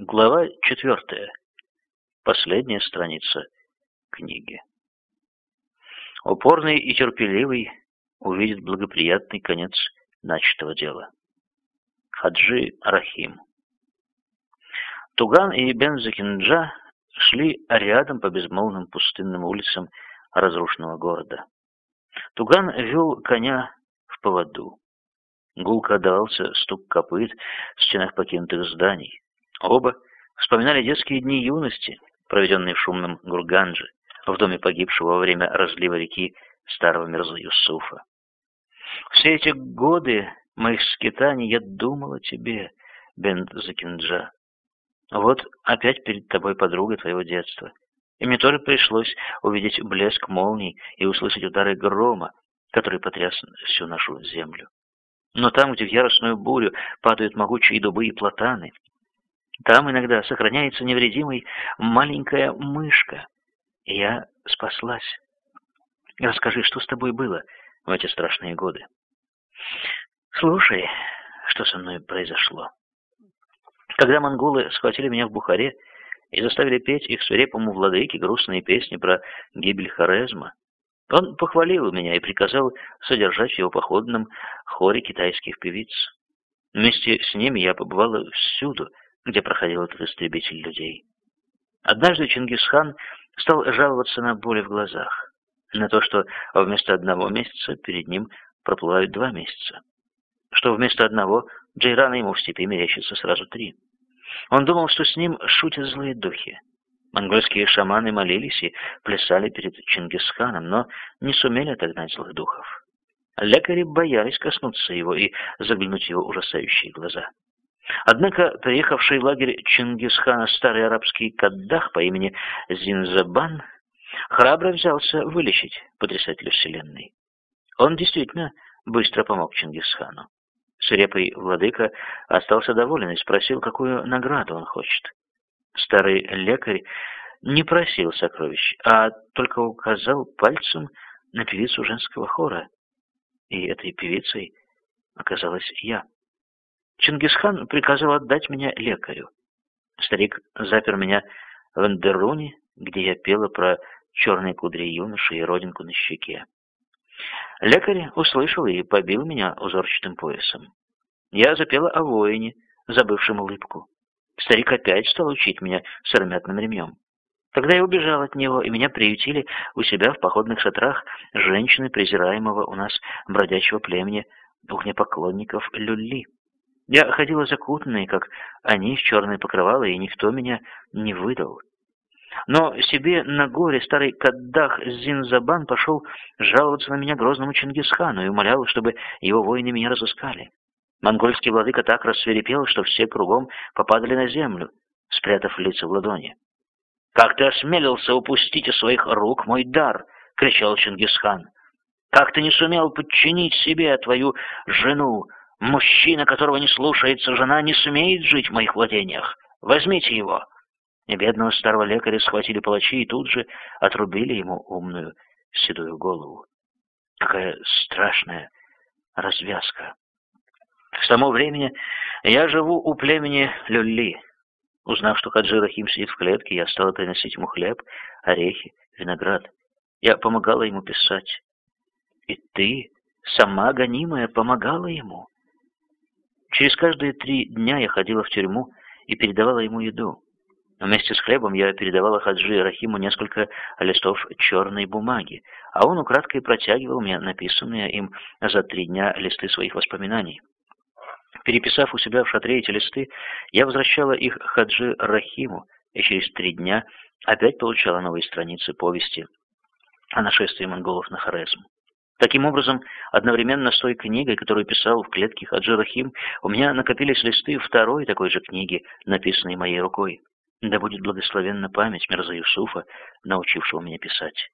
Глава четвертая. Последняя страница книги. Упорный и терпеливый увидит благоприятный конец начатого дела. Хаджи Рахим. Туган и Бензакинджа шли рядом по безмолвным пустынным улицам разрушенного города. Туган вел коня в поводу. Гулко отдавался стук копыт в стенах покинутых зданий. Оба вспоминали детские дни юности, проведенные в шумном Гурганже, в доме погибшего во время разлива реки старого Мирза Юсуфа. Все эти годы моих скитаний я думал о тебе, Бен Закинджа. Вот опять перед тобой подруга твоего детства. И мне тоже пришлось увидеть блеск молний и услышать удары грома, который потряс всю нашу землю. Но там, где в яростную бурю падают могучие дубы и платаны, там иногда сохраняется невредимой маленькая мышка. Я спаслась. Расскажи, что с тобой было в эти страшные годы? Слушай, что со мной произошло. Когда монголы схватили меня в Бухаре и заставили петь их свирепому владыке грустные песни про гибель Хорезма, он похвалил меня и приказал содержать в его походном хоре китайских певиц. Вместе с ними я побывала всюду, где проходил этот истребитель людей. Однажды Чингисхан стал жаловаться на боли в глазах, на то, что вместо одного месяца перед ним проплывают два месяца, что вместо одного Джейрана ему в степи мерещится сразу три. Он думал, что с ним шутят злые духи. Монгольские шаманы молились и плясали перед Чингисханом, но не сумели отогнать злых духов. Лекари боялись коснуться его и заглянуть в его ужасающие глаза. Однако приехавший в лагерь Чингисхана старый арабский каддах по имени Зинзабан храбро взялся вылечить потрясателя вселенной. Он действительно быстро помог Чингисхану. Свирепый владыка остался доволен и спросил, какую награду он хочет. Старый лекарь не просил сокровищ, а только указал пальцем на певицу женского хора. И этой певицей оказалась я. Чингисхан приказал отдать меня лекарю. Старик запер меня в Андеруне, где я пела про черные кудри юноши и родинку на щеке. Лекарь услышал и побил меня узорчатым поясом. Я запела о воине, забывшем улыбку. Старик опять стал учить меня сыромятным ремнем. Тогда я убежал от него, и меня приютили у себя в походных шатрах женщины презираемого у нас бродячего племени огнепоклонников Люли. Я ходила закутанной, как они, в черное покрывало, и никто меня не выдал. Но себе на горе старый Каддах Зинзабан пошел жаловаться на меня грозному Чингисхану и умолял, чтобы его воины меня разыскали. Монгольский владыка так рассверепел, что все кругом попадали на землю, спрятав лица в ладони. «Как ты осмелился упустить из своих рук мой дар?» — кричал Чингисхан. «Как ты не сумел подчинить себе твою жену, Мужчина, которого не слушается жена, не смеет жить в моих владениях. Возьмите его!» Бедного старого лекаря схватили палачи и тут же отрубили ему умную седую голову. Какая страшная развязка. С того времени я живу у племени Люлли. Узнав, что Хаджи Рахим сидит в клетке, я стала приносить ему хлеб, орехи, виноград. Я помогала ему писать. И ты, сама гонимая, помогала ему. Через каждые три дня я ходила в тюрьму и передавала ему еду. Вместе с хлебом я передавала Хаджи Рахиму несколько листов черной бумаги, а он украдкой протягивал мне написанные им за три дня листы своих воспоминаний. Переписав у себя в шатре эти листы, я возвращала их Хаджи Рахиму, и через три дня опять получала новые страницы повести о нашествии монголов на Хорезм. Таким образом, одновременно с той книгой, которую писал в клетке Хаджи Рахим, у меня накопились листы второй такой же книги, написанной моей рукой. Да будет благословенна память Мирза Юсуфа, научившего меня писать.